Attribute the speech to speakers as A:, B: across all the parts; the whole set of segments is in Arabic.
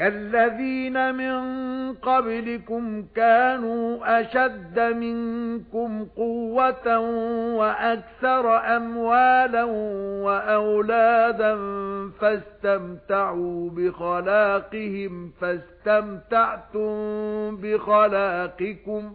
A: كَالَّذِينَ مِن قَبْلِكُمْ كَانُوا أَشَدَّ مِنكُمْ قُوَّةً وَأَكْثَرَ أَمْوَالًا وَأَوْلَادًا فَاسْتَمْتَعُوا بِخَلَاقِهِمْ فَاسْتَمْتَعْتُمْ بِخَلَاقِكُمْ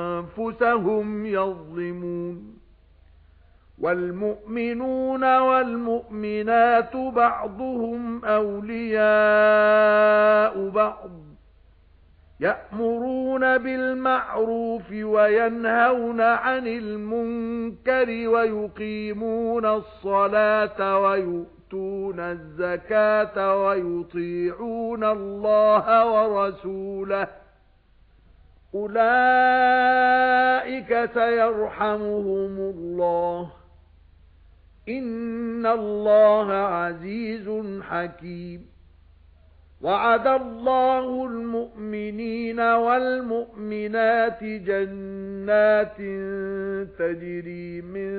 A: يَظْلِمُونَ وَالْمُؤْمِنُونَ وَالْمُؤْمِنَاتُ بَعْضُهُمْ أَوْلِيَاءُ بَعْضٍ يَأْمُرُونَ بِالْمَعْرُوفِ وَيَنْهَوْنَ عَنِ الْمُنكَرِ وَيُقِيمُونَ الصَّلَاةَ وَيُؤْتُونَ يُؤْتُونَ الزَّكَاةَ وَيُطِيعُونَ اللَّهَ وَرَسُولَهُ أُولَئِكَ سَيَرْحَمُهُمُ اللَّهُ. إِنَّ اللَّهَ عَزِيزٌ حَكِيمٌ. وَعَدَ اللَّهُ الْمُؤْمِنِينَ وَالْمُؤْمِنَاتِ جَنَّاتٍ تَجْرِي مِن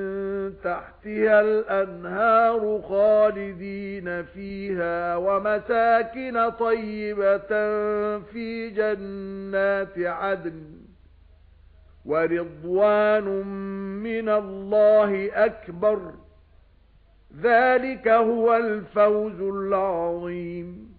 A: تَحْتِهَا الْأَنْهَارُ خَالِدِينَ فِيهَا وَمَسَاكِنَ طَيِّبَةً فِي جَنَّاتِ عَدْنٍ. وَرِضْوَانٌ مِنَ اللَّهِ أَكْبَرُ. ذَلِكَ هُوَ الْفَوْزُ الْعَظِيمُ.